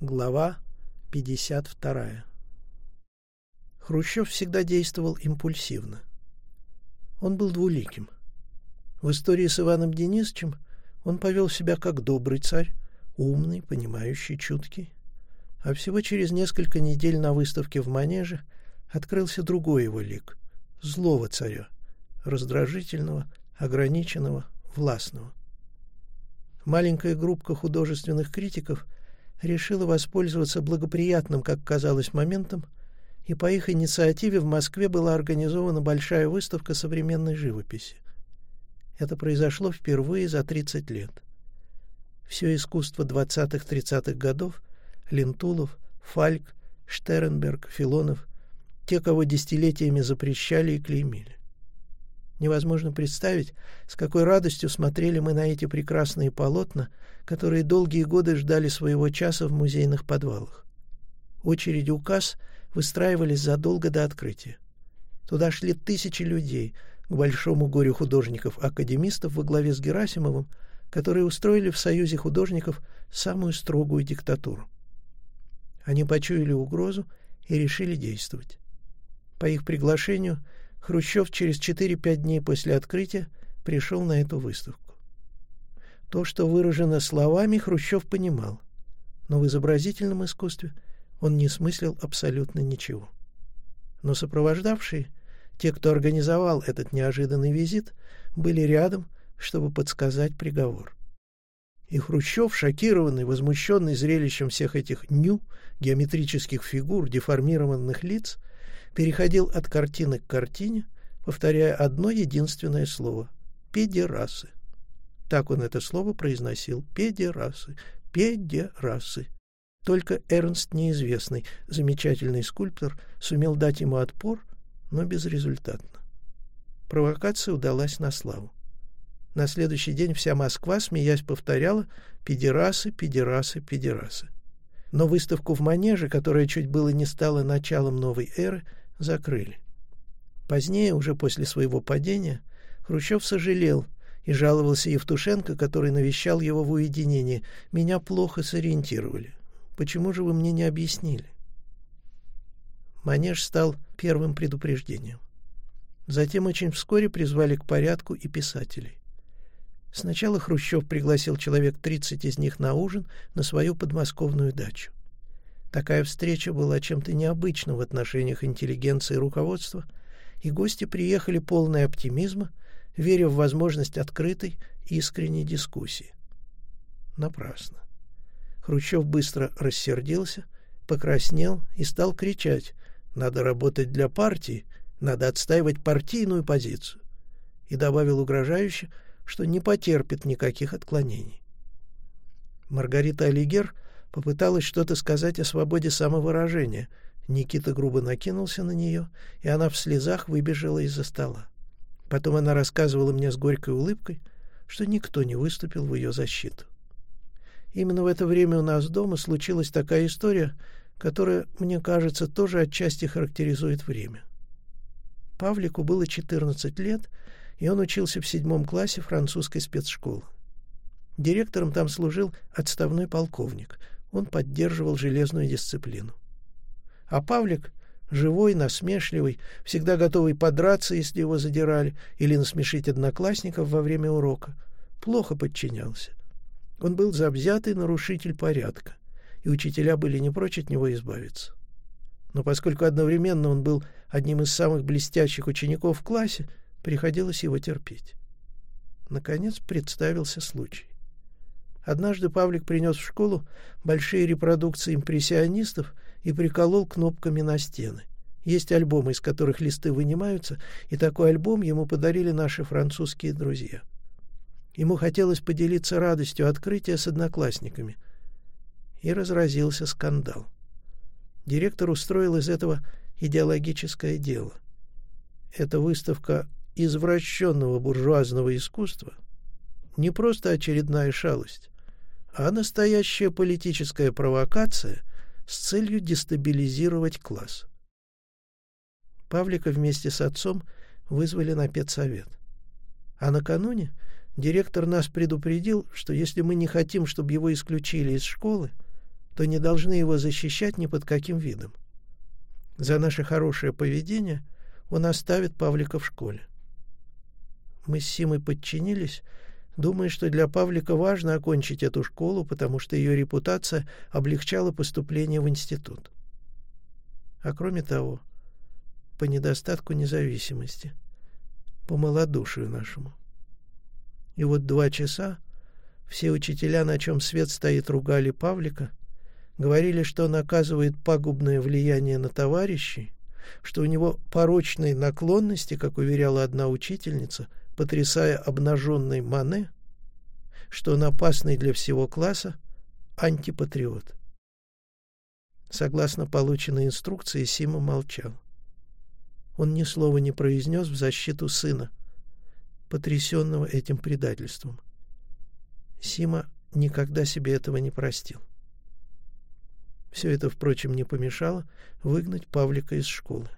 Глава 52. Хрущев всегда действовал импульсивно. Он был двуликим. В истории с Иваном Денисовичем он повел себя как добрый царь, умный, понимающий, чуткий. А всего через несколько недель на выставке в Манеже открылся другой его лик — злого царя, раздражительного, ограниченного, властного. Маленькая группа художественных критиков решила воспользоваться благоприятным, как казалось, моментом, и по их инициативе в Москве была организована большая выставка современной живописи. Это произошло впервые за 30 лет. Все искусство 20-30-х годов — Лентулов, Фальк, Штернберг, Филонов — те, кого десятилетиями запрещали и клеймили. Невозможно представить, с какой радостью смотрели мы на эти прекрасные полотна, которые долгие годы ждали своего часа в музейных подвалах. Очереди указ выстраивались задолго до открытия. Туда шли тысячи людей, к большому горю художников-академистов во главе с Герасимовым, которые устроили в Союзе художников самую строгую диктатуру. Они почуяли угрозу и решили действовать. По их приглашению – Хрущев через 4-5 дней после открытия пришел на эту выставку. То, что выражено словами, Хрущев понимал, но в изобразительном искусстве он не смыслил абсолютно ничего. Но сопровождавшие, те, кто организовал этот неожиданный визит, были рядом, чтобы подсказать приговор. И Хрущев, шокированный, возмущенный зрелищем всех этих ню, геометрических фигур, деформированных лиц, переходил от картины к картине, повторяя одно единственное слово — «педерасы». Так он это слово произносил — «педерасы», «педерасы». Только Эрнст Неизвестный, замечательный скульптор, сумел дать ему отпор, но безрезультатно. Провокация удалась на славу. На следующий день вся Москва, смеясь, повторяла «педерасы, педерасы, педерасы». Но выставку в Манеже, которая чуть было не стала началом новой эры, закрыли. Позднее, уже после своего падения, Хрущев сожалел и жаловался Евтушенко, который навещал его в уединении. «Меня плохо сориентировали. Почему же вы мне не объяснили?» Манеж стал первым предупреждением. Затем очень вскоре призвали к порядку и писателей. Сначала Хрущев пригласил человек 30 из них на ужин на свою подмосковную дачу. Такая встреча была чем-то необычным в отношениях интеллигенции и руководства, и гости приехали полные оптимизма, веря в возможность открытой, искренней дискуссии. Напрасно. Хрущев быстро рассердился, покраснел и стал кричать «Надо работать для партии, надо отстаивать партийную позицию», и добавил угрожающе, что не потерпит никаких отклонений. Маргарита Алигер — попыталась что-то сказать о свободе самовыражения. Никита грубо накинулся на нее, и она в слезах выбежала из-за стола. Потом она рассказывала мне с горькой улыбкой, что никто не выступил в ее защиту. Именно в это время у нас дома случилась такая история, которая, мне кажется, тоже отчасти характеризует время. Павлику было 14 лет, и он учился в седьмом классе французской спецшколы. Директором там служил отставной полковник, он поддерживал железную дисциплину. А Павлик, живой, насмешливый, всегда готовый подраться, если его задирали, или насмешить одноклассников во время урока, плохо подчинялся. Он был завзятый нарушитель порядка, и учителя были не прочь от него избавиться. Но поскольку одновременно он был одним из самых блестящих учеников в классе, приходилось его терпеть. Наконец представился случай. Однажды Павлик принес в школу большие репродукции импрессионистов и приколол кнопками на стены. Есть альбомы, из которых листы вынимаются, и такой альбом ему подарили наши французские друзья. Ему хотелось поделиться радостью открытия с одноклассниками. И разразился скандал. Директор устроил из этого идеологическое дело. Эта выставка извращенного буржуазного искусства не просто очередная шалость, а настоящая политическая провокация с целью дестабилизировать класс. Павлика вместе с отцом вызвали на педсовет. А накануне директор нас предупредил, что если мы не хотим, чтобы его исключили из школы, то не должны его защищать ни под каким видом. За наше хорошее поведение он оставит Павлика в школе. Мы с Симой подчинились, думая, что для Павлика важно окончить эту школу, потому что ее репутация облегчала поступление в институт. А кроме того, по недостатку независимости, по малодушию нашему. И вот два часа все учителя, на чем свет стоит, ругали Павлика, говорили, что он оказывает пагубное влияние на товарищей, что у него порочные наклонности, как уверяла одна учительница, потрясая обнаженной Мане, что он опасный для всего класса антипатриот. Согласно полученной инструкции, Сима молчал. Он ни слова не произнес в защиту сына, потрясенного этим предательством. Сима никогда себе этого не простил. Все это, впрочем, не помешало выгнать Павлика из школы.